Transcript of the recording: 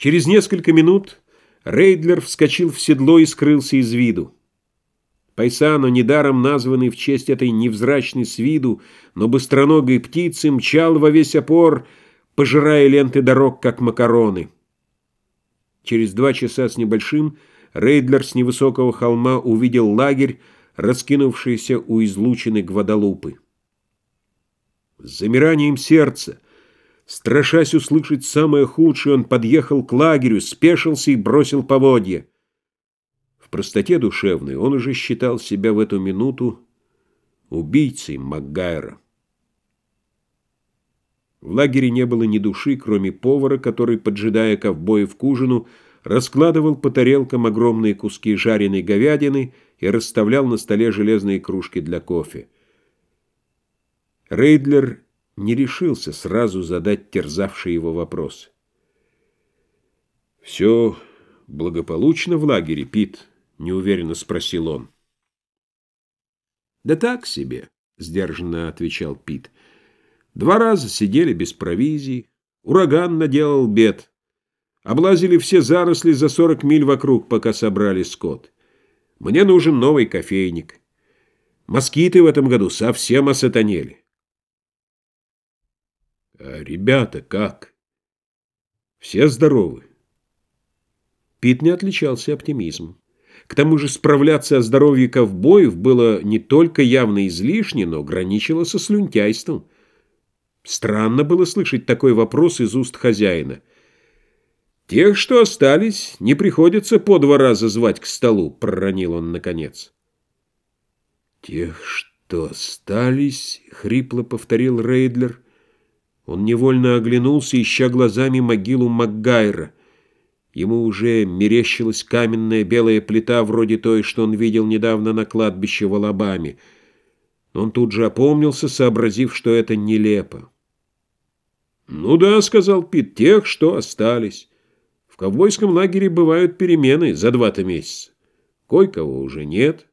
Через несколько минут Рейдлер вскочил в седло и скрылся из виду. Пайсано, недаром названный в честь этой невзрачной с виду, но быстроногой птицы, мчал во весь опор, пожирая ленты дорог, как макароны. Через два часа с небольшим Рейдлер с невысокого холма увидел лагерь, раскинувшийся у излучины Гвадалупы. С замиранием сердца, страшась услышать самое худшее, он подъехал к лагерю, спешился и бросил поводья. В простоте душевной он уже считал себя в эту минуту убийцей Макгайра. В лагере не было ни души, кроме повара, который, поджидая ковбоев к ужину, раскладывал по тарелкам огромные куски жареной говядины и расставлял на столе железные кружки для кофе. Рейдлер не решился сразу задать терзавший его вопрос. «Все благополучно в лагере, Пит?» — неуверенно спросил он. «Да так себе», — сдержанно отвечал Пит. «Два раза сидели без провизии, ураган наделал бед». Облазили все заросли за сорок миль вокруг, пока собрали скот. Мне нужен новый кофейник. Москиты в этом году совсем осатанели. А ребята как? Все здоровы? Пит не отличался оптимизмом. К тому же справляться о здоровье ковбоев было не только явно излишне, но граничило со слюнтяйством. Странно было слышать такой вопрос из уст хозяина – «Тех, что остались, не приходится по два раза звать к столу», — проронил он наконец. «Тех, что остались», — хрипло повторил Рейдлер. Он невольно оглянулся, ища глазами могилу Макгайра. Ему уже мерещилась каменная белая плита, вроде той, что он видел недавно на кладбище в Алабаме. Он тут же опомнился, сообразив, что это нелепо. «Ну да», — сказал Пит, — «тех, что остались» ковбойском лагере бывают перемены за два-то месяца. Кое-кого уже нет.